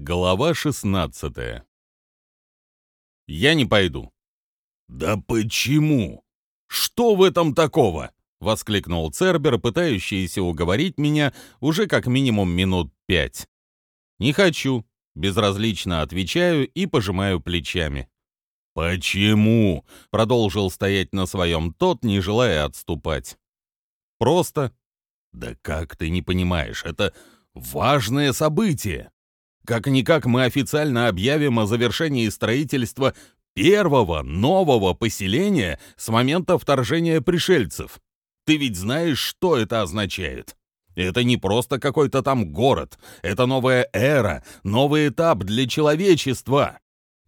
Глава 16 Я не пойду. Да почему? Что в этом такого? воскликнул Цербер, пытающийся уговорить меня уже как минимум минут пять. Не хочу, безразлично отвечаю и пожимаю плечами. «Почему?» — продолжил стоять на своем тот, не желая отступать. «Просто...» «Да как ты не понимаешь, это важное событие!» Как-никак мы официально объявим о завершении строительства первого нового поселения с момента вторжения пришельцев. Ты ведь знаешь, что это означает? Это не просто какой-то там город, это новая эра, новый этап для человечества.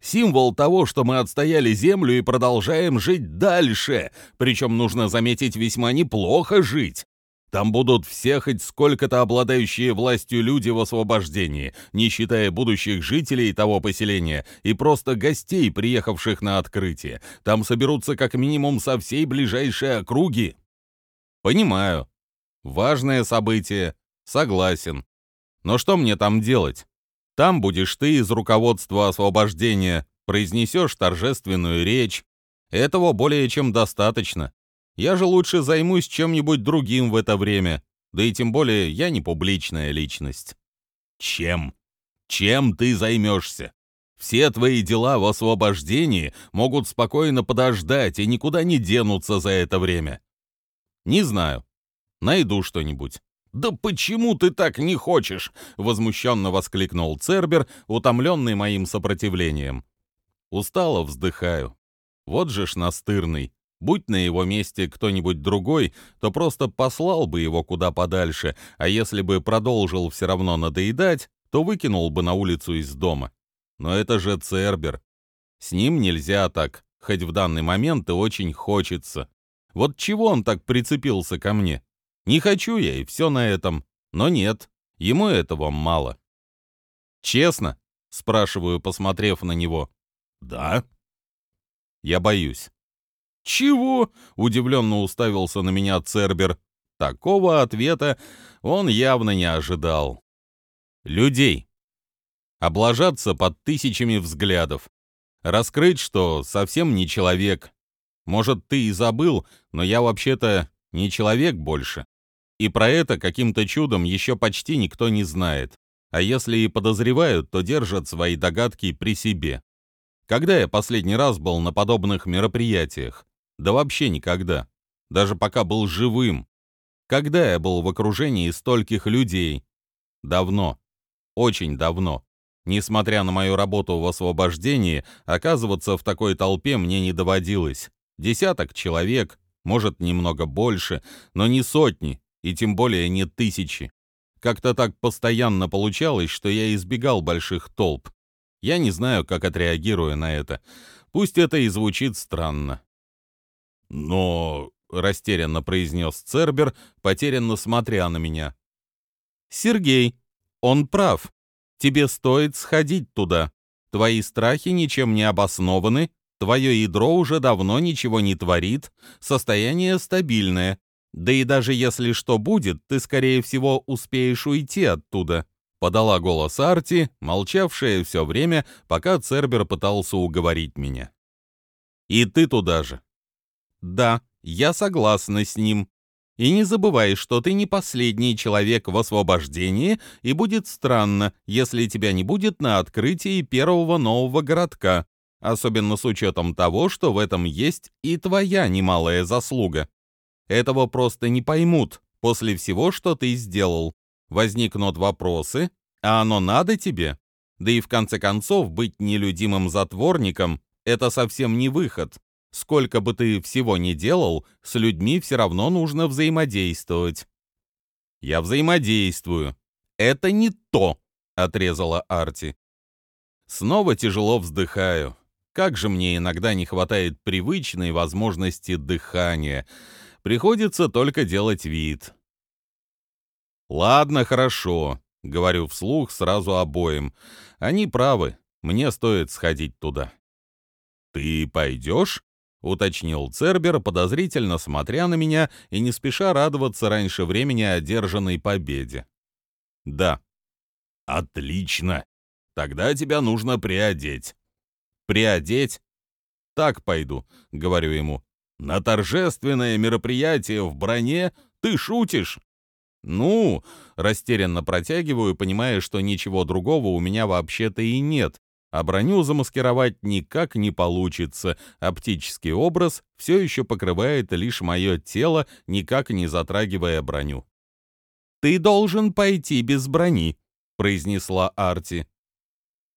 Символ того, что мы отстояли Землю и продолжаем жить дальше, причем нужно заметить весьма неплохо жить. Там будут все хоть сколько-то обладающие властью люди в освобождении, не считая будущих жителей того поселения и просто гостей, приехавших на открытие. Там соберутся как минимум со всей ближайшей округи. Понимаю. Важное событие. Согласен. Но что мне там делать? Там будешь ты из руководства освобождения, произнесешь торжественную речь. Этого более чем достаточно. Я же лучше займусь чем-нибудь другим в это время. Да и тем более я не публичная личность. Чем? Чем ты займешься? Все твои дела в освобождении могут спокойно подождать и никуда не денутся за это время. Не знаю. Найду что-нибудь. «Да почему ты так не хочешь?» — возмущенно воскликнул Цербер, утомленный моим сопротивлением. Устало вздыхаю. Вот же ж настырный. Будь на его месте кто-нибудь другой, то просто послал бы его куда подальше, а если бы продолжил все равно надоедать, то выкинул бы на улицу из дома. Но это же Цербер. С ним нельзя так, хоть в данный момент и очень хочется. Вот чего он так прицепился ко мне? Не хочу я, и все на этом. Но нет, ему этого мало. «Честно?» — спрашиваю, посмотрев на него. «Да». «Я боюсь». «Чего?» — удивленно уставился на меня Цербер. Такого ответа он явно не ожидал. «Людей. Облажаться под тысячами взглядов. Раскрыть, что совсем не человек. Может, ты и забыл, но я вообще-то не человек больше. И про это каким-то чудом еще почти никто не знает. А если и подозревают, то держат свои догадки при себе. Когда я последний раз был на подобных мероприятиях? Да вообще никогда. Даже пока был живым. Когда я был в окружении стольких людей? Давно. Очень давно. Несмотря на мою работу в освобождении, оказываться в такой толпе мне не доводилось. Десяток человек, может, немного больше, но не сотни, и тем более не тысячи. Как-то так постоянно получалось, что я избегал больших толп. Я не знаю, как отреагирую на это. Пусть это и звучит странно. «Но...» — растерянно произнес Цербер, потерянно смотря на меня. «Сергей, он прав. Тебе стоит сходить туда. Твои страхи ничем не обоснованы, твое ядро уже давно ничего не творит, состояние стабильное. Да и даже если что будет, ты, скорее всего, успеешь уйти оттуда». Подала голос Арти, молчавшая все время, пока Цербер пытался уговорить меня. «И ты туда же. Да, я согласна с ним. И не забывай, что ты не последний человек в освобождении, и будет странно, если тебя не будет на открытии первого нового городка, особенно с учетом того, что в этом есть и твоя немалая заслуга. Этого просто не поймут после всего, что ты сделал. Возникнут вопросы, а оно надо тебе? Да и в конце концов быть нелюдимым затворником — это совсем не выход. Сколько бы ты всего ни делал, с людьми все равно нужно взаимодействовать. Я взаимодействую. Это не то, отрезала Арти. Снова тяжело вздыхаю. Как же мне иногда не хватает привычной возможности дыхания. Приходится только делать вид. Ладно, хорошо, говорю вслух сразу обоим. Они правы, мне стоит сходить туда. Ты пойдешь? — уточнил Цербер, подозрительно смотря на меня и не спеша радоваться раньше времени одержанной победе. «Да». «Отлично. Тогда тебя нужно приодеть». «Приодеть?» «Так пойду», — говорю ему. «На торжественное мероприятие в броне ты шутишь?» «Ну», — растерянно протягиваю, понимая, что ничего другого у меня вообще-то и нет, а броню замаскировать никак не получится. Оптический образ все еще покрывает лишь мое тело, никак не затрагивая броню. «Ты должен пойти без брони», — произнесла Арти.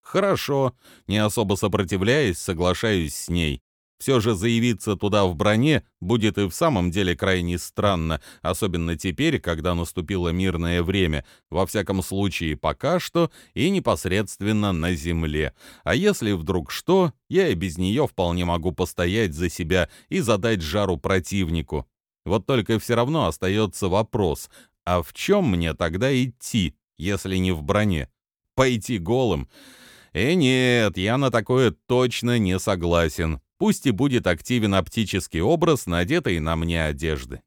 «Хорошо», — не особо сопротивляясь, соглашаюсь с ней. Все же заявиться туда в броне будет и в самом деле крайне странно, особенно теперь, когда наступило мирное время, во всяком случае пока что и непосредственно на земле. А если вдруг что, я и без нее вполне могу постоять за себя и задать жару противнику. Вот только все равно остается вопрос, а в чем мне тогда идти, если не в броне? Пойти голым? Э, нет, я на такое точно не согласен пусть и будет активен оптический образ надетой на мне одежды.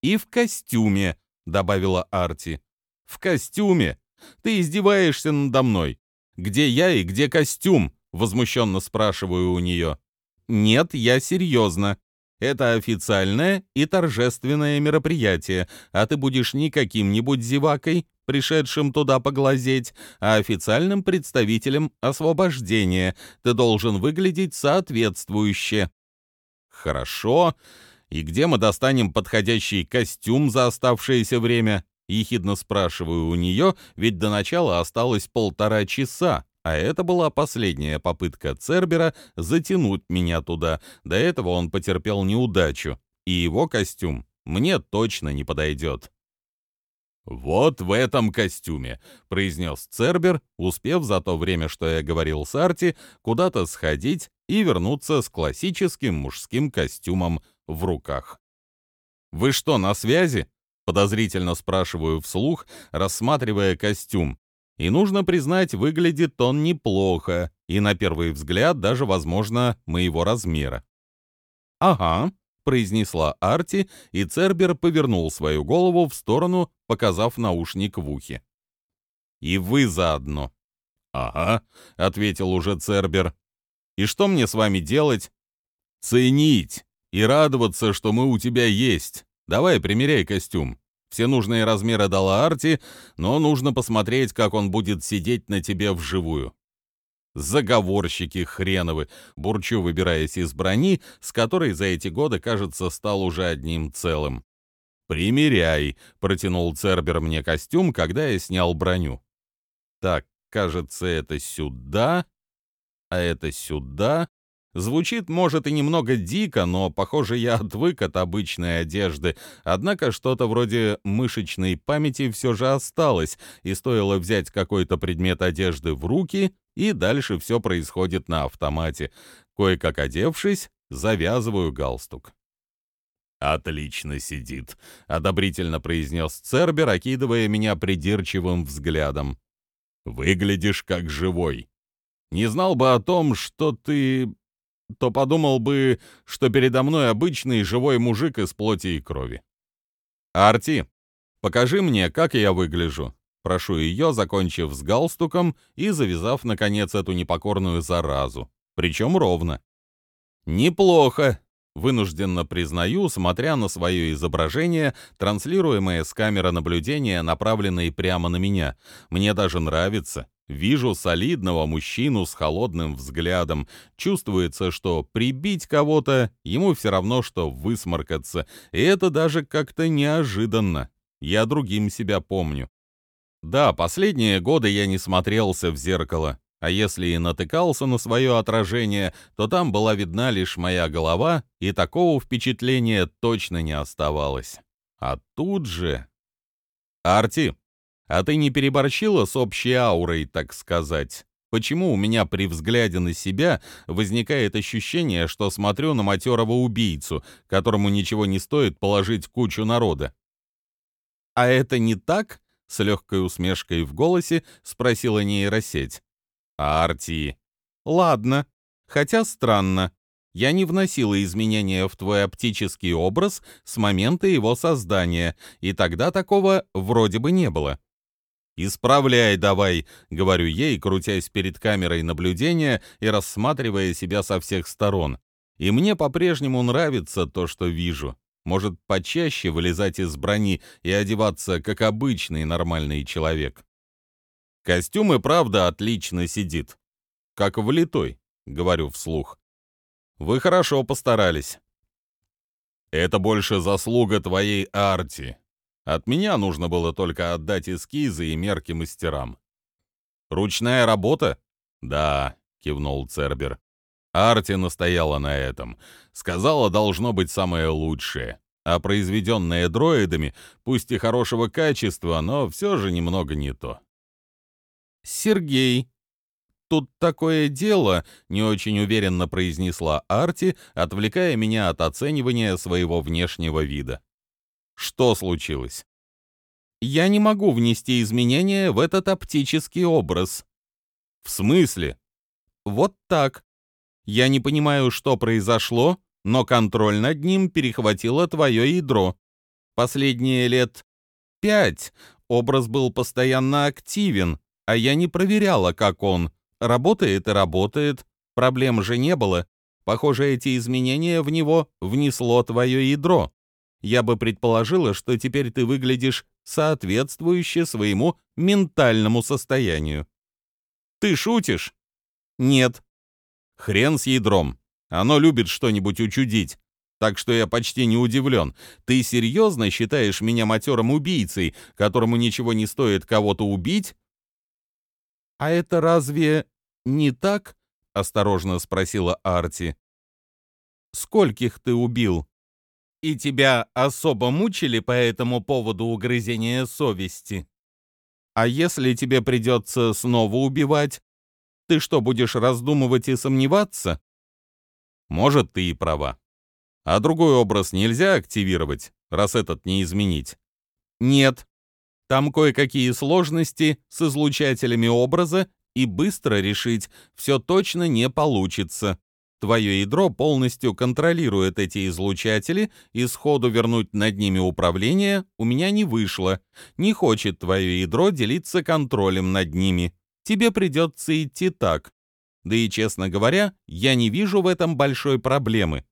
«И в костюме», — добавила Арти. «В костюме? Ты издеваешься надо мной. Где я и где костюм?» — возмущенно спрашиваю у нее. «Нет, я серьезно. Это официальное и торжественное мероприятие, а ты будешь не каким-нибудь зевакой, пришедшим туда поглазеть, а официальным представителем освобождения. Ты должен выглядеть соответствующе. Хорошо. И где мы достанем подходящий костюм за оставшееся время? Ехидно спрашиваю у нее, ведь до начала осталось полтора часа. А это была последняя попытка Цербера затянуть меня туда. До этого он потерпел неудачу, и его костюм мне точно не подойдет. «Вот в этом костюме», — произнес Цербер, успев за то время, что я говорил с Арти, куда-то сходить и вернуться с классическим мужским костюмом в руках. «Вы что, на связи?» — подозрительно спрашиваю вслух, рассматривая костюм, и нужно признать, выглядит он неплохо, и на первый взгляд даже, возможно, моего размера. «Ага», — произнесла Арти, и Цербер повернул свою голову в сторону, показав наушник в ухе. «И вы заодно». «Ага», — ответил уже Цербер. «И что мне с вами делать?» «Ценить и радоваться, что мы у тебя есть. Давай, примеряй костюм. Все нужные размеры дала Арти, но нужно посмотреть, как он будет сидеть на тебе вживую. Заговорщики хреновы, бурчу, выбираясь из брони, с которой за эти годы, кажется, стал уже одним целым. «Примеряй», — протянул Цербер мне костюм, когда я снял броню. «Так, кажется, это сюда, а это сюда, Звучит, может, и немного дико, но, похоже, я отвык от обычной одежды. Однако что-то вроде мышечной памяти все же осталось, и стоило взять какой-то предмет одежды в руки, и дальше все происходит на автомате. Кое-как одевшись, завязываю галстук. «Отлично сидит», — одобрительно произнес Цербер, окидывая меня придирчивым взглядом. «Выглядишь как живой. Не знал бы о том, что ты то подумал бы, что передо мной обычный живой мужик из плоти и крови. «Арти, покажи мне, как я выгляжу». Прошу ее, закончив с галстуком и завязав, наконец, эту непокорную заразу. Причем ровно. «Неплохо», — вынужденно признаю, смотря на свое изображение, транслируемое с камеры наблюдения, направленной прямо на меня. Мне даже нравится. Вижу солидного мужчину с холодным взглядом. Чувствуется, что прибить кого-то ему все равно, что высморкаться. И это даже как-то неожиданно. Я другим себя помню. Да, последние годы я не смотрелся в зеркало. А если и натыкался на свое отражение, то там была видна лишь моя голова, и такого впечатления точно не оставалось. А тут же... «Арти, а ты не переборщила с общей аурой, так сказать? Почему у меня при взгляде на себя возникает ощущение, что смотрю на матерого убийцу, которому ничего не стоит положить кучу народа? «А это не так?» — с легкой усмешкой в голосе спросила нейросеть. «Арти». «Ладно. Хотя странно. Я не вносила изменения в твой оптический образ с момента его создания, и тогда такого вроде бы не было. «Исправляй давай», — говорю ей, крутясь перед камерой наблюдения и рассматривая себя со всех сторон. И мне по-прежнему нравится то, что вижу. Может, почаще вылезать из брони и одеваться, как обычный нормальный человек. Костюм и правда отлично сидит. Как влитой, говорю вслух. Вы хорошо постарались. Это больше заслуга твоей арти. От меня нужно было только отдать эскизы и мерки мастерам. Ручная работа? Да, кивнул Цербер. Арти настояла на этом. Сказала, должно быть самое лучшее. А произведенное дроидами, пусть и хорошего качества, но все же немного не то. «Сергей, тут такое дело», — не очень уверенно произнесла Арти, отвлекая меня от оценивания своего внешнего вида. «Что случилось?» «Я не могу внести изменения в этот оптический образ». «В смысле?» «Вот так. Я не понимаю, что произошло, но контроль над ним перехватило твое ядро. Последние лет пять образ был постоянно активен, а я не проверяла, как он. Работает и работает. Проблем же не было. Похоже, эти изменения в него внесло твое ядро. Я бы предположила, что теперь ты выглядишь соответствующе своему ментальному состоянию. Ты шутишь? Нет, Хрен с ядром. Оно любит что-нибудь учудить. Так что я почти не удивлен. Ты серьезно считаешь меня матерым убийцей, которому ничего не стоит кого-то убить? А это разве не так? Осторожно спросила Арти. Скольких ты убил? И тебя особо мучили по этому поводу угрызения совести? А если тебе придется снова убивать, ты что, будешь раздумывать и сомневаться? Может, ты и права. А другой образ нельзя активировать, раз этот не изменить? Нет. Там кое-какие сложности с излучателями образа, и быстро решить все точно не получится. Твое ядро полностью контролирует эти излучатели, и сходу вернуть над ними управление у меня не вышло. Не хочет твое ядро делиться контролем над ними тебе придется идти так. Да и, честно говоря, я не вижу в этом большой проблемы.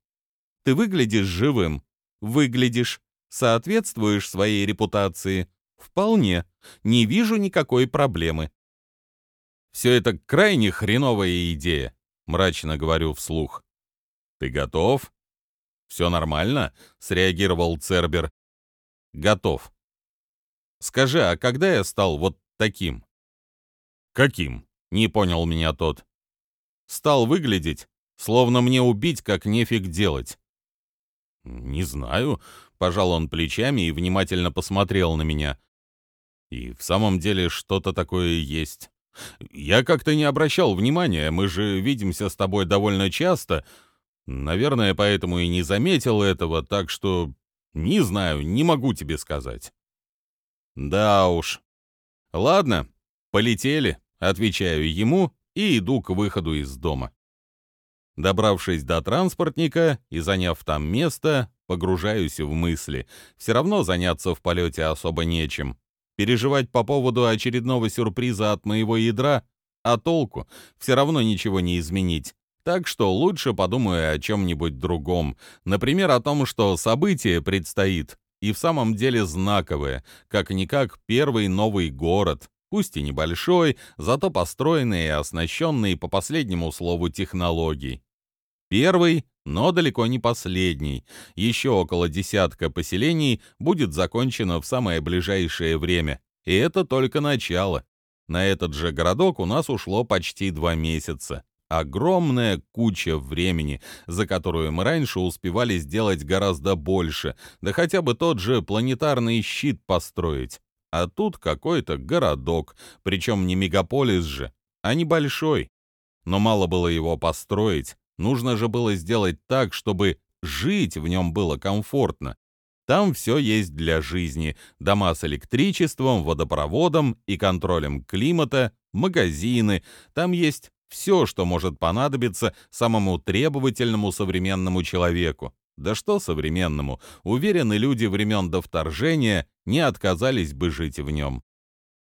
Ты выглядишь живым. Выглядишь. Соответствуешь своей репутации. Вполне. Не вижу никакой проблемы. Все это крайне хреновая идея, мрачно говорю вслух. Ты готов? Все нормально? Среагировал Цербер. Готов. Скажи, а когда я стал вот таким? «Каким?» — не понял меня тот. «Стал выглядеть, словно мне убить как нефиг делать». «Не знаю», — пожал он плечами и внимательно посмотрел на меня. «И в самом деле что-то такое есть. Я как-то не обращал внимания, мы же видимся с тобой довольно часто. Наверное, поэтому и не заметил этого, так что не знаю, не могу тебе сказать». «Да уж. Ладно, полетели». Отвечаю ему и иду к выходу из дома. Добравшись до транспортника и заняв там место, погружаюсь в мысли. Все равно заняться в полете особо нечем. Переживать по поводу очередного сюрприза от моего ядра, а толку? Все равно ничего не изменить. Так что лучше подумаю о чем-нибудь другом. Например, о том, что событие предстоит. И в самом деле знаковое, как-никак первый новый город, пусть и небольшой, зато построенный и оснащенный по последнему слову технологий. Первый, но далеко не последний. Еще около десятка поселений будет закончено в самое ближайшее время. И это только начало. На этот же городок у нас ушло почти два месяца. Огромная куча времени, за которую мы раньше успевали сделать гораздо больше, да хотя бы тот же планетарный щит построить. А тут какой-то городок, причем не мегаполис же, а небольшой. Но мало было его построить, нужно же было сделать так, чтобы жить в нем было комфортно. Там все есть для жизни. Дома с электричеством, водопроводом и контролем климата, магазины. Там есть все, что может понадобиться самому требовательному современному человеку. Да что современному, уверены люди времен до вторжения не отказались бы жить в нем.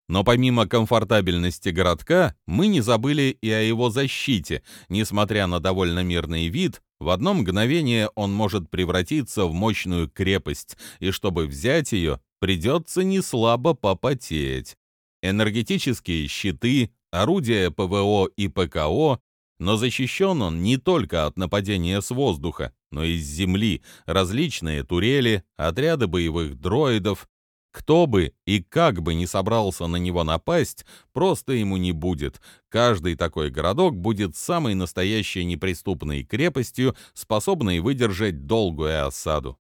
Но помимо комфортабельности городка, мы не забыли и о его защите. Несмотря на довольно мирный вид, в одно мгновение он может превратиться в мощную крепость, и чтобы взять ее, придется неслабо попотеть. Энергетические щиты, орудия ПВО и ПКО, но защищен он не только от нападения с воздуха, но и с земли, различные турели, отряды боевых дроидов, кто бы и как бы ни собрался на него напасть, просто ему не будет. Каждый такой городок будет самой настоящей неприступной крепостью, способной выдержать долгую осаду.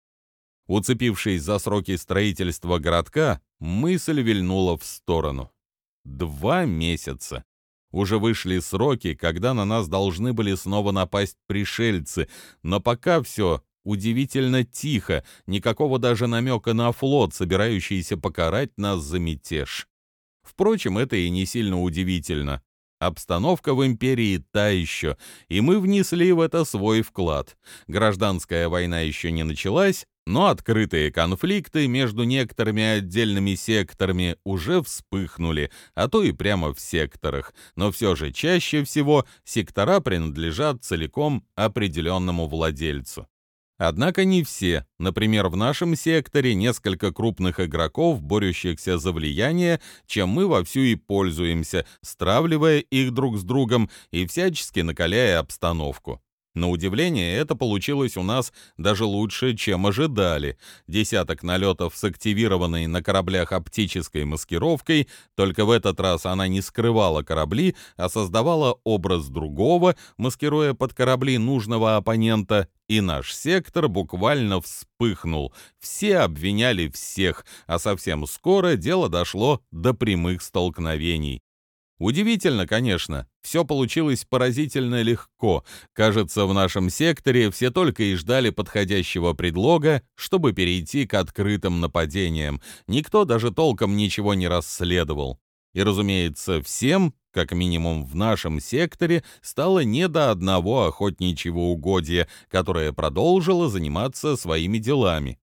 Уцепившись за сроки строительства городка, мысль вильнула в сторону. Два месяца. Уже вышли сроки, когда на нас должны были снова напасть пришельцы, но пока все удивительно тихо, никакого даже намека на флот, собирающийся покарать нас за мятеж. Впрочем, это и не сильно удивительно. Обстановка в империи та еще, и мы внесли в это свой вклад. Гражданская война еще не началась, но открытые конфликты между некоторыми отдельными секторами уже вспыхнули, а то и прямо в секторах. Но все же чаще всего сектора принадлежат целиком определенному владельцу. Однако не все. Например, в нашем секторе несколько крупных игроков, борющихся за влияние, чем мы вовсю и пользуемся, стравливая их друг с другом и всячески накаляя обстановку. На удивление, это получилось у нас даже лучше, чем ожидали. Десяток налетов с активированной на кораблях оптической маскировкой, только в этот раз она не скрывала корабли, а создавала образ другого, маскируя под корабли нужного оппонента, и наш сектор буквально вспыхнул. Все обвиняли всех, а совсем скоро дело дошло до прямых столкновений. Удивительно, конечно, все получилось поразительно легко. Кажется, в нашем секторе все только и ждали подходящего предлога, чтобы перейти к открытым нападениям. Никто даже толком ничего не расследовал. И, разумеется, всем, как минимум в нашем секторе, стало не до одного охотничьего угодья, которое продолжило заниматься своими делами.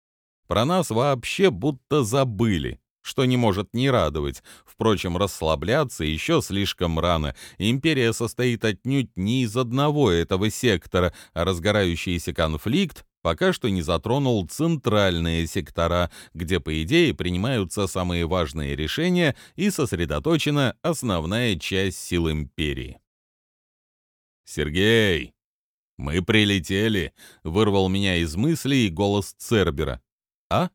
Про нас вообще будто забыли что не может не радовать. Впрочем, расслабляться еще слишком рано. Империя состоит отнюдь не из одного этого сектора, а разгорающийся конфликт пока что не затронул центральные сектора, где, по идее, принимаются самые важные решения и сосредоточена основная часть сил империи. «Сергей, мы прилетели!» — вырвал меня из мыслей голос Цербера. «А?»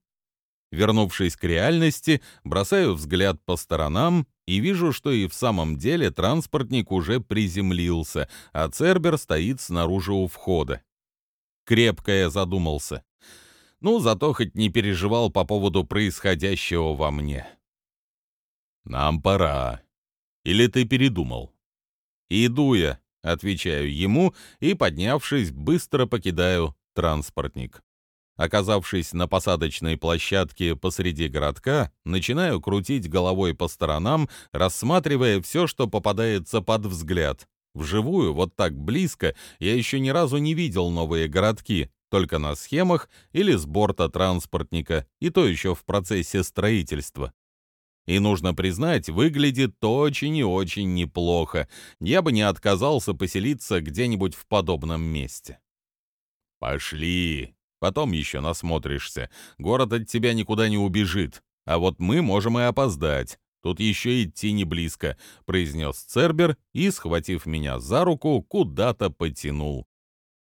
Вернувшись к реальности, бросаю взгляд по сторонам и вижу, что и в самом деле транспортник уже приземлился, а Цербер стоит снаружи у входа. Крепко я задумался. Ну, зато хоть не переживал по поводу происходящего во мне. «Нам пора. Или ты передумал?» «Иду я», — отвечаю ему и, поднявшись, быстро покидаю транспортник. Оказавшись на посадочной площадке посреди городка, начинаю крутить головой по сторонам, рассматривая все, что попадается под взгляд. Вживую, вот так близко, я еще ни разу не видел новые городки, только на схемах или с борта транспортника, и то еще в процессе строительства. И нужно признать, выглядит очень и очень неплохо. Я бы не отказался поселиться где-нибудь в подобном месте. «Пошли!» Потом еще насмотришься. Город от тебя никуда не убежит. А вот мы можем и опоздать. Тут еще идти не близко», — произнес Цербер и, схватив меня за руку, куда-то потянул.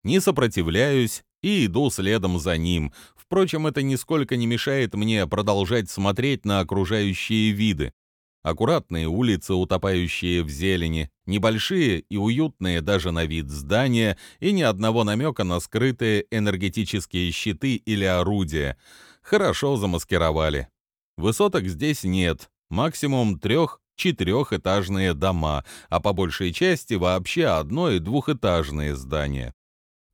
Не сопротивляюсь и иду следом за ним. Впрочем, это нисколько не мешает мне продолжать смотреть на окружающие виды. Аккуратные улицы, утопающие в зелени, небольшие и уютные даже на вид здания и ни одного намека на скрытые энергетические щиты или орудия. Хорошо замаскировали. Высоток здесь нет, максимум трех-четырехэтажные дома, а по большей части вообще одно- и двухэтажные здания.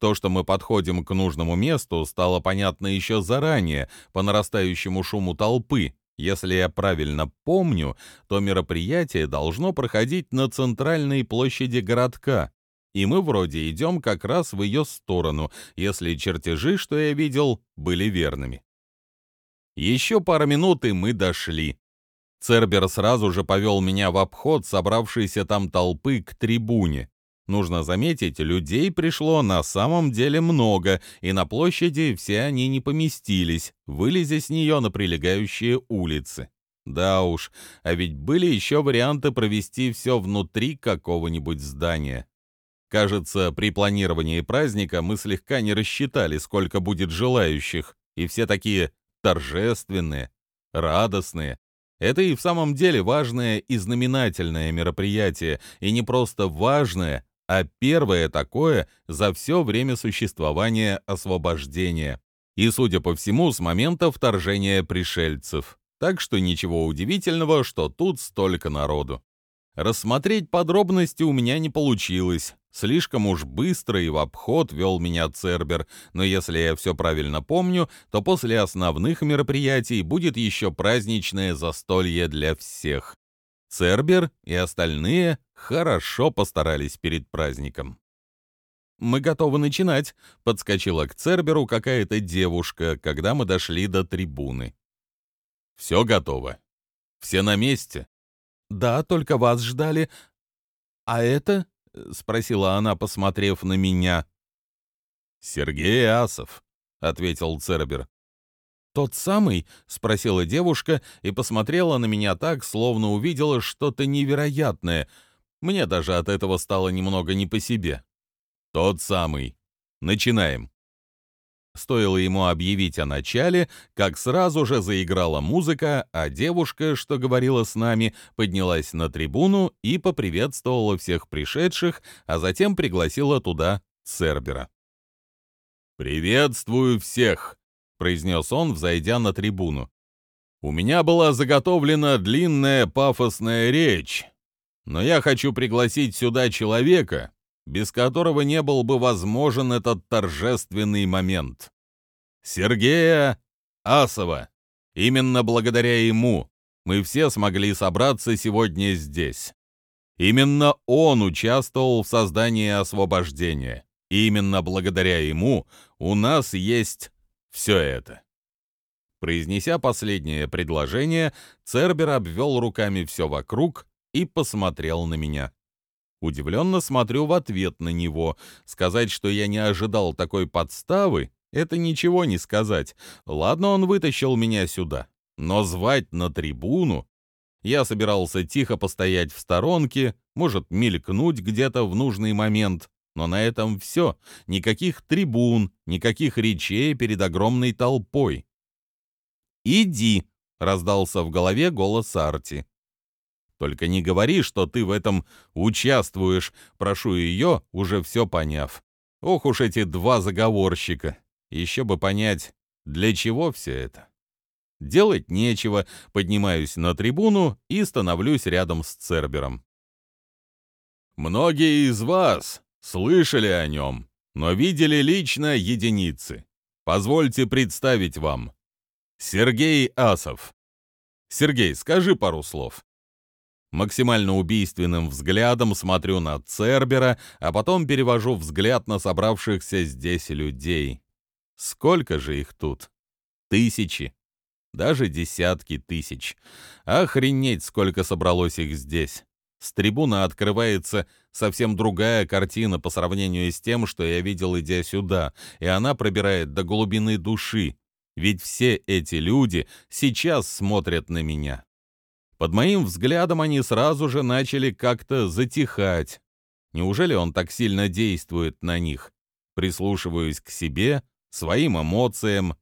То, что мы подходим к нужному месту, стало понятно еще заранее, по нарастающему шуму толпы, если я правильно помню, то мероприятие должно проходить на центральной площади городка, и мы вроде идем как раз в ее сторону, если чертежи, что я видел, были верными. Еще пара минут, и мы дошли. Цербер сразу же повел меня в обход собравшейся там толпы к трибуне. Нужно заметить, людей пришло на самом деле много, и на площади все они не поместились, вылезя с нее на прилегающие улицы. Да уж, а ведь были еще варианты провести все внутри какого-нибудь здания. Кажется, при планировании праздника мы слегка не рассчитали, сколько будет желающих, и все такие торжественные, радостные. Это и в самом деле важное и знаменательное мероприятие, и не просто важное, а первое такое за все время существования освобождения. И, судя по всему, с момента вторжения пришельцев. Так что ничего удивительного, что тут столько народу. Рассмотреть подробности у меня не получилось. Слишком уж быстро и в обход вел меня Цербер, но если я все правильно помню, то после основных мероприятий будет еще праздничное застолье для всех. Цербер и остальные хорошо постарались перед праздником. «Мы готовы начинать», — подскочила к Церберу какая-то девушка, когда мы дошли до трибуны. «Все готово. Все на месте?» «Да, только вас ждали. А это?» — спросила она, посмотрев на меня. «Сергей Асов», — ответил Цербер. «Тот самый?» — спросила девушка и посмотрела на меня так, словно увидела что-то невероятное. Мне даже от этого стало немного не по себе. «Тот самый. Начинаем». Стоило ему объявить о начале, как сразу же заиграла музыка, а девушка, что говорила с нами, поднялась на трибуну и поприветствовала всех пришедших, а затем пригласила туда Цербера. «Приветствую всех!» — произнес он, взойдя на трибуну. «У меня была заготовлена длинная пафосная речь, но я хочу пригласить сюда человека, без которого не был бы возможен этот торжественный момент. Сергея Асова. Именно благодаря ему мы все смогли собраться сегодня здесь. Именно он участвовал в создании освобождения. именно благодаря ему у нас есть все это. Произнеся последнее предложение, Цербер обвел руками все вокруг и посмотрел на меня. Удивленно смотрю в ответ на него. Сказать, что я не ожидал такой подставы, это ничего не сказать. Ладно, он вытащил меня сюда. Но звать на трибуну... Я собирался тихо постоять в сторонке, может, мелькнуть где-то в нужный момент, но на этом все. Никаких трибун, никаких речей перед огромной толпой. «Иди!» — раздался в голове голос Арти. «Только не говори, что ты в этом участвуешь», — прошу ее, уже все поняв. Ох уж эти два заговорщика. Еще бы понять, для чего все это. Делать нечего, поднимаюсь на трибуну и становлюсь рядом с Цербером. Многие из вас Слышали о нем, но видели лично единицы. Позвольте представить вам. Сергей Асов. Сергей, скажи пару слов. Максимально убийственным взглядом смотрю на Цербера, а потом перевожу взгляд на собравшихся здесь людей. Сколько же их тут? Тысячи. Даже десятки тысяч. Охренеть, сколько собралось их здесь. С трибуны открывается совсем другая картина по сравнению с тем, что я видел, идя сюда, и она пробирает до глубины души, ведь все эти люди сейчас смотрят на меня. Под моим взглядом они сразу же начали как-то затихать. Неужели он так сильно действует на них? Прислушиваюсь к себе, своим эмоциям.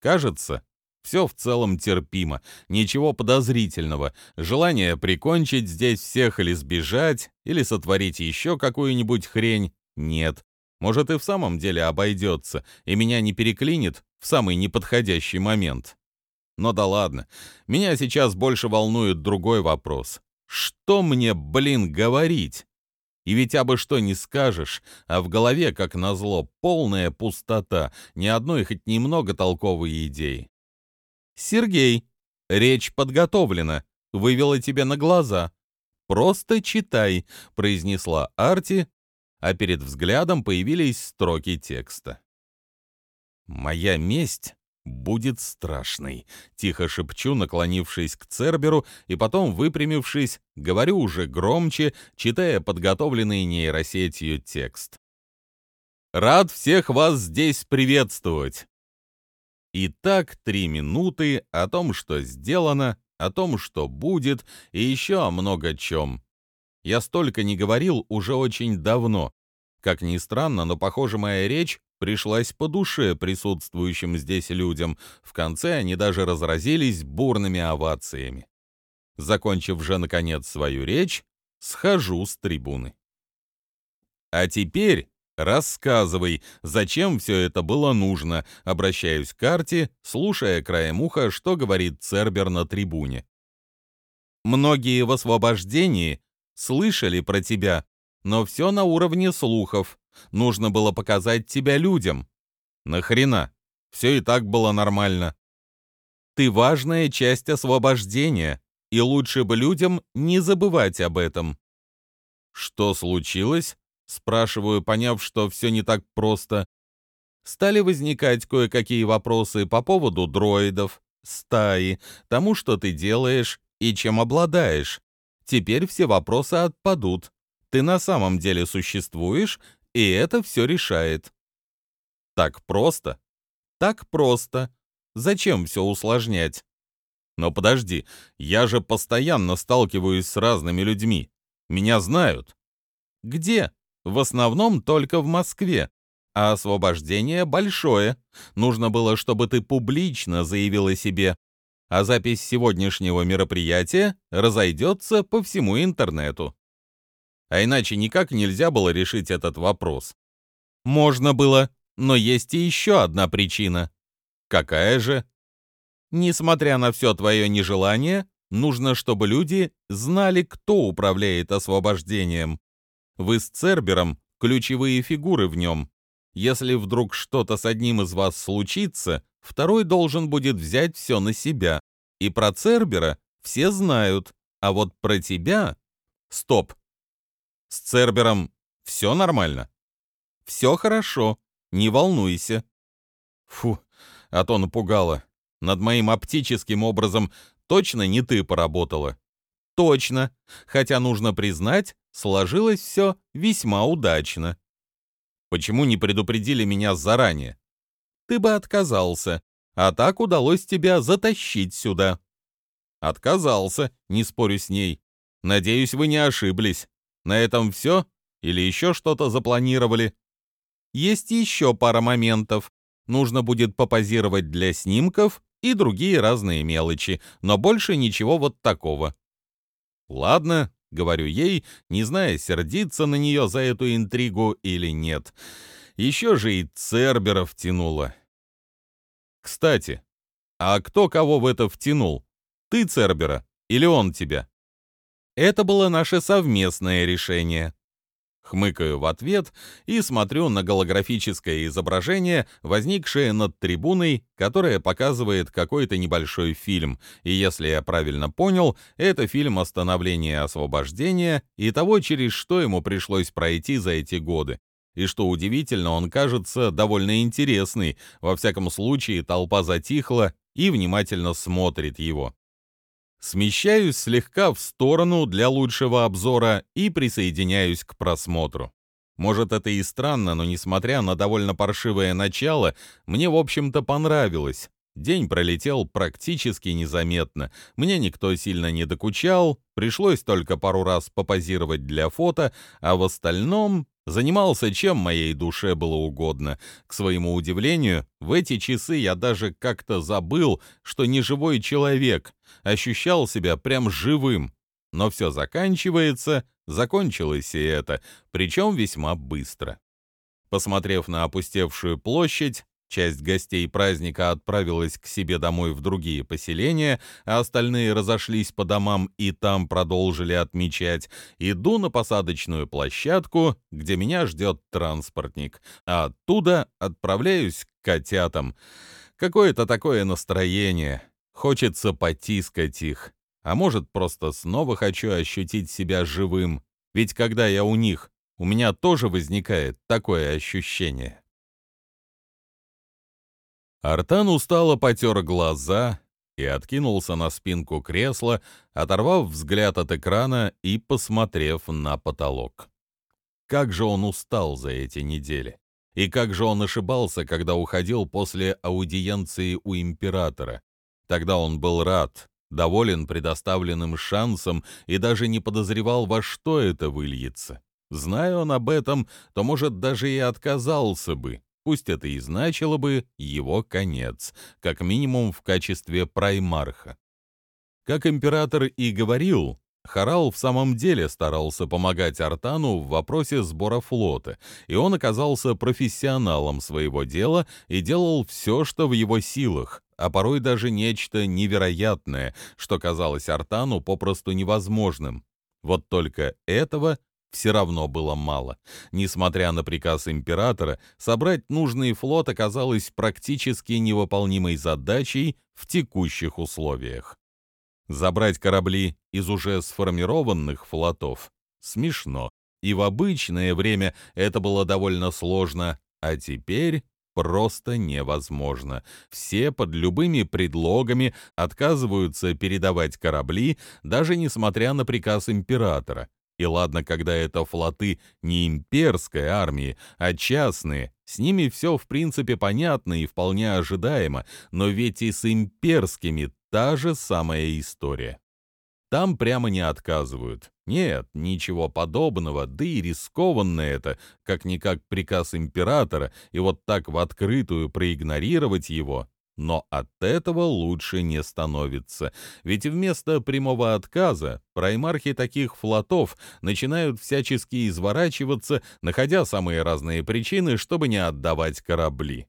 Кажется, все в целом терпимо, ничего подозрительного. Желание прикончить здесь всех или сбежать, или сотворить еще какую-нибудь хрень нет. Может и в самом деле обойдется, и меня не переклинит в самый неподходящий момент. Но да ладно, меня сейчас больше волнует другой вопрос. Что мне, блин, говорить? И ведь абы что не скажешь, а в голове, как назло, полная пустота, ни одной хоть немного толковой идеи. «Сергей, речь подготовлена, вывела тебя на глаза. Просто читай», — произнесла Арти, а перед взглядом появились строки текста. «Моя месть будет страшный», — тихо шепчу, наклонившись к Церберу, и потом, выпрямившись, говорю уже громче, читая подготовленный нейросетью текст. «Рад всех вас здесь приветствовать!» И так три минуты о том, что сделано, о том, что будет, и еще о много чем. Я столько не говорил уже очень давно. Как ни странно, но, похоже, моя речь пришлась по душе присутствующим здесь людям. В конце они даже разразились бурными овациями. Закончив же, наконец, свою речь, схожу с трибуны. А теперь рассказывай, зачем все это было нужно, обращаюсь к карте, слушая краем уха, что говорит Цербер на трибуне. Многие в освобождении слышали про тебя, но все на уровне слухов. Нужно было показать тебя людям. Нахрена? Все и так было нормально. Ты важная часть освобождения, и лучше бы людям не забывать об этом. Что случилось? Спрашиваю, поняв, что все не так просто. Стали возникать кое-какие вопросы по поводу дроидов, стаи, тому, что ты делаешь и чем обладаешь. Теперь все вопросы отпадут. Ты на самом деле существуешь и это все решает. Так просто? Так просто. Зачем все усложнять? Но подожди, я же постоянно сталкиваюсь с разными людьми. Меня знают. Где? В основном только в Москве. А освобождение большое. Нужно было, чтобы ты публично заявил о себе. А запись сегодняшнего мероприятия разойдется по всему интернету а иначе никак нельзя было решить этот вопрос. Можно было, но есть и еще одна причина. Какая же? Несмотря на все твое нежелание, нужно, чтобы люди знали, кто управляет освобождением. Вы с Цербером — ключевые фигуры в нем. Если вдруг что-то с одним из вас случится, второй должен будет взять все на себя. И про Цербера все знают, а вот про тебя... Стоп, с Цербером все нормально? Все хорошо, не волнуйся. Фу, а то напугало. Над моим оптическим образом точно не ты поработала? Точно, хотя нужно признать, сложилось все весьма удачно. Почему не предупредили меня заранее? Ты бы отказался, а так удалось тебя затащить сюда. Отказался, не спорю с ней. Надеюсь, вы не ошиблись. На этом все? Или еще что-то запланировали? Есть еще пара моментов. Нужно будет попозировать для снимков и другие разные мелочи, но больше ничего вот такого. Ладно, говорю ей, не зная, сердиться на нее за эту интригу или нет. Еще же и Цербера втянула. Кстати, а кто кого в это втянул? Ты Цербера или он тебя? Это было наше совместное решение. Хмыкаю в ответ и смотрю на голографическое изображение, возникшее над трибуной, которое показывает какой-то небольшой фильм. И если я правильно понял, это фильм о становлении освобождения и того, через что ему пришлось пройти за эти годы. И что удивительно, он кажется довольно интересный. Во всяком случае, толпа затихла и внимательно смотрит его. Смещаюсь слегка в сторону для лучшего обзора и присоединяюсь к просмотру. Может, это и странно, но несмотря на довольно паршивое начало, мне, в общем-то, понравилось. День пролетел практически незаметно. Мне никто сильно не докучал, пришлось только пару раз попозировать для фото, а в остальном занимался чем моей душе было угодно. К своему удивлению, в эти часы я даже как-то забыл, что не живой человек, ощущал себя прям живым. Но все заканчивается, закончилось и это, причем весьма быстро. Посмотрев на опустевшую площадь, Часть гостей праздника отправилась к себе домой в другие поселения, а остальные разошлись по домам и там продолжили отмечать. Иду на посадочную площадку, где меня ждет транспортник, а оттуда отправляюсь к котятам. Какое-то такое настроение. Хочется потискать их. А может, просто снова хочу ощутить себя живым. Ведь когда я у них, у меня тоже возникает такое ощущение. Артан устало потер глаза и откинулся на спинку кресла, оторвав взгляд от экрана и посмотрев на потолок. Как же он устал за эти недели! И как же он ошибался, когда уходил после аудиенции у императора. Тогда он был рад, доволен предоставленным шансом и даже не подозревал, во что это выльется. Зная он об этом, то, может, даже и отказался бы, пусть это и значило бы его конец, как минимум в качестве праймарха. Как император и говорил, Харал в самом деле старался помогать Артану в вопросе сбора флота, и он оказался профессионалом своего дела и делал все, что в его силах, а порой даже нечто невероятное, что казалось Артану попросту невозможным. Вот только этого все равно было мало. Несмотря на приказ императора, собрать нужный флот оказалось практически невыполнимой задачей в текущих условиях. Забрать корабли из уже сформированных флотов смешно, и в обычное время это было довольно сложно, а теперь просто невозможно. Все под любыми предлогами отказываются передавать корабли, даже несмотря на приказ императора. И ладно, когда это флоты не имперской армии, а частные, с ними все в принципе понятно и вполне ожидаемо, но ведь и с имперскими та же самая история. Там прямо не отказывают. Нет, ничего подобного, да и рискованно это, как-никак приказ императора, и вот так в открытую проигнорировать его. Но от этого лучше не становится, ведь вместо прямого отказа праймархи таких флотов начинают всячески изворачиваться, находя самые разные причины, чтобы не отдавать корабли.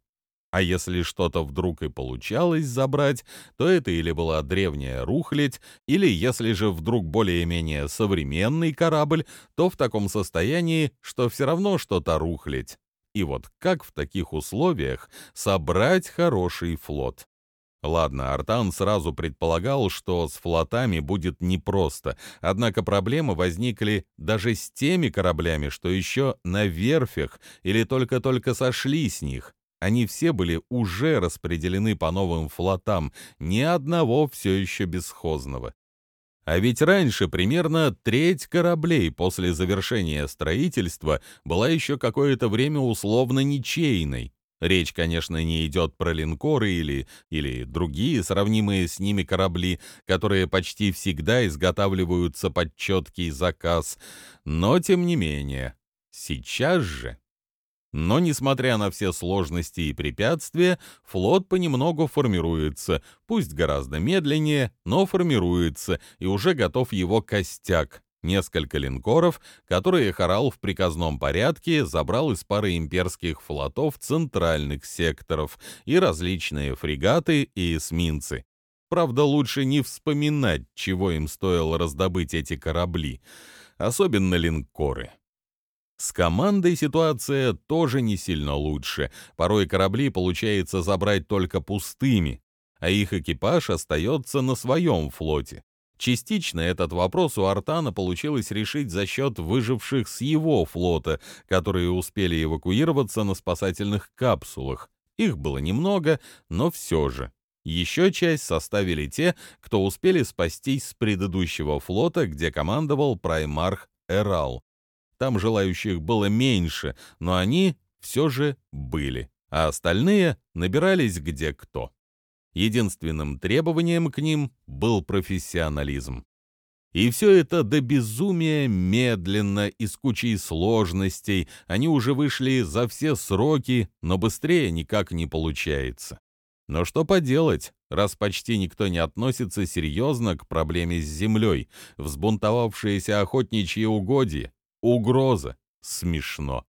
А если что-то вдруг и получалось забрать, то это или была древняя рухлядь, или если же вдруг более-менее современный корабль, то в таком состоянии, что все равно что-то рухлядь. И вот как в таких условиях собрать хороший флот? Ладно, Артан сразу предполагал, что с флотами будет непросто, однако проблемы возникли даже с теми кораблями, что еще на верфях или только-только сошли с них. Они все были уже распределены по новым флотам, ни одного все еще бесхозного. А ведь раньше примерно треть кораблей после завершения строительства была еще какое-то время условно ничейной. Речь, конечно, не идет про линкоры или, или другие сравнимые с ними корабли, которые почти всегда изготавливаются под четкий заказ, но тем не менее, сейчас же но, несмотря на все сложности и препятствия, флот понемногу формируется, пусть гораздо медленнее, но формируется, и уже готов его костяк. Несколько линкоров, которые Харал в приказном порядке забрал из пары имперских флотов центральных секторов, и различные фрегаты и эсминцы. Правда, лучше не вспоминать, чего им стоило раздобыть эти корабли, особенно линкоры. С командой ситуация тоже не сильно лучше. Порой корабли получается забрать только пустыми, а их экипаж остается на своем флоте. Частично этот вопрос у Артана получилось решить за счет выживших с его флота, которые успели эвакуироваться на спасательных капсулах. Их было немного, но все же. Еще часть составили те, кто успели спастись с предыдущего флота, где командовал праймарх Эрал. Там желающих было меньше, но они все же были, а остальные набирались где кто. Единственным требованием к ним был профессионализм. И все это до безумия медленно и с кучей сложностей. Они уже вышли за все сроки, но быстрее никак не получается. Но что поделать, раз почти никто не относится серьезно к проблеме с землей, взбунтовавшиеся охотничьи угодья, Угроза. Смешно.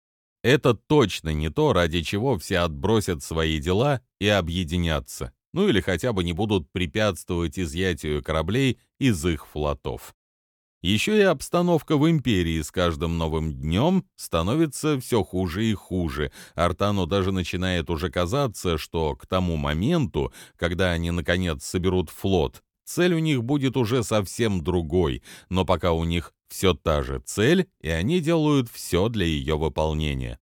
Это точно не то, ради чего все отбросят свои дела и объединятся, ну или хотя бы не будут препятствовать изъятию кораблей из их флотов. Еще и обстановка в империи с каждым новым днем становится все хуже и хуже. Артану даже начинает уже казаться, что к тому моменту, когда они наконец соберут флот, цель у них будет уже совсем другой, но пока у них все та же цель, и они делают все для ее выполнения.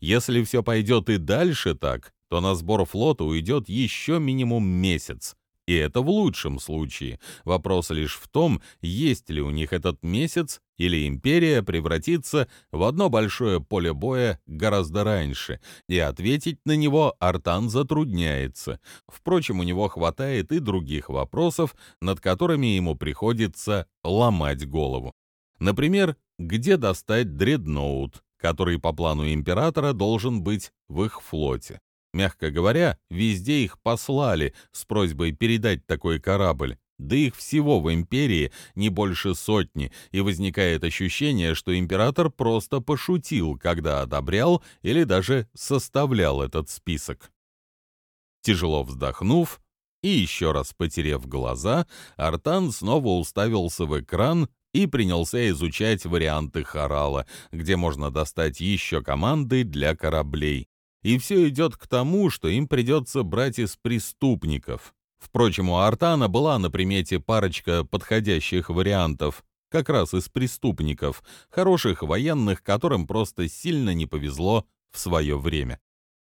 Если все пойдет и дальше так, то на сбор флота уйдет еще минимум месяц. И это в лучшем случае. Вопрос лишь в том, есть ли у них этот месяц, или империя превратится в одно большое поле боя гораздо раньше, и ответить на него Артан затрудняется. Впрочем, у него хватает и других вопросов, над которыми ему приходится ломать голову. Например, где достать дредноут, который по плану императора должен быть в их флоте. Мягко говоря, везде их послали с просьбой передать такой корабль. Да их всего в империи не больше сотни, и возникает ощущение, что император просто пошутил, когда одобрял или даже составлял этот список. Тяжело вздохнув и еще раз потерев глаза, Артан снова уставился в экран и принялся изучать варианты Харала, где можно достать еще команды для кораблей. И все идет к тому, что им придется брать из преступников. Впрочем, у Артана была на примете парочка подходящих вариантов, как раз из преступников, хороших военных, которым просто сильно не повезло в свое время.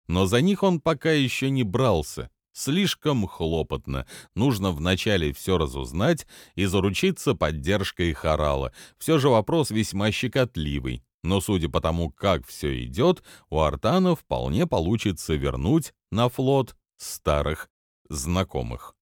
Но за них он пока еще не брался. Слишком хлопотно. Нужно вначале все разузнать и заручиться поддержкой Харала. Все же вопрос весьма щекотливый но судя по тому, как все идет, у Артана вполне получится вернуть на флот старых знакомых.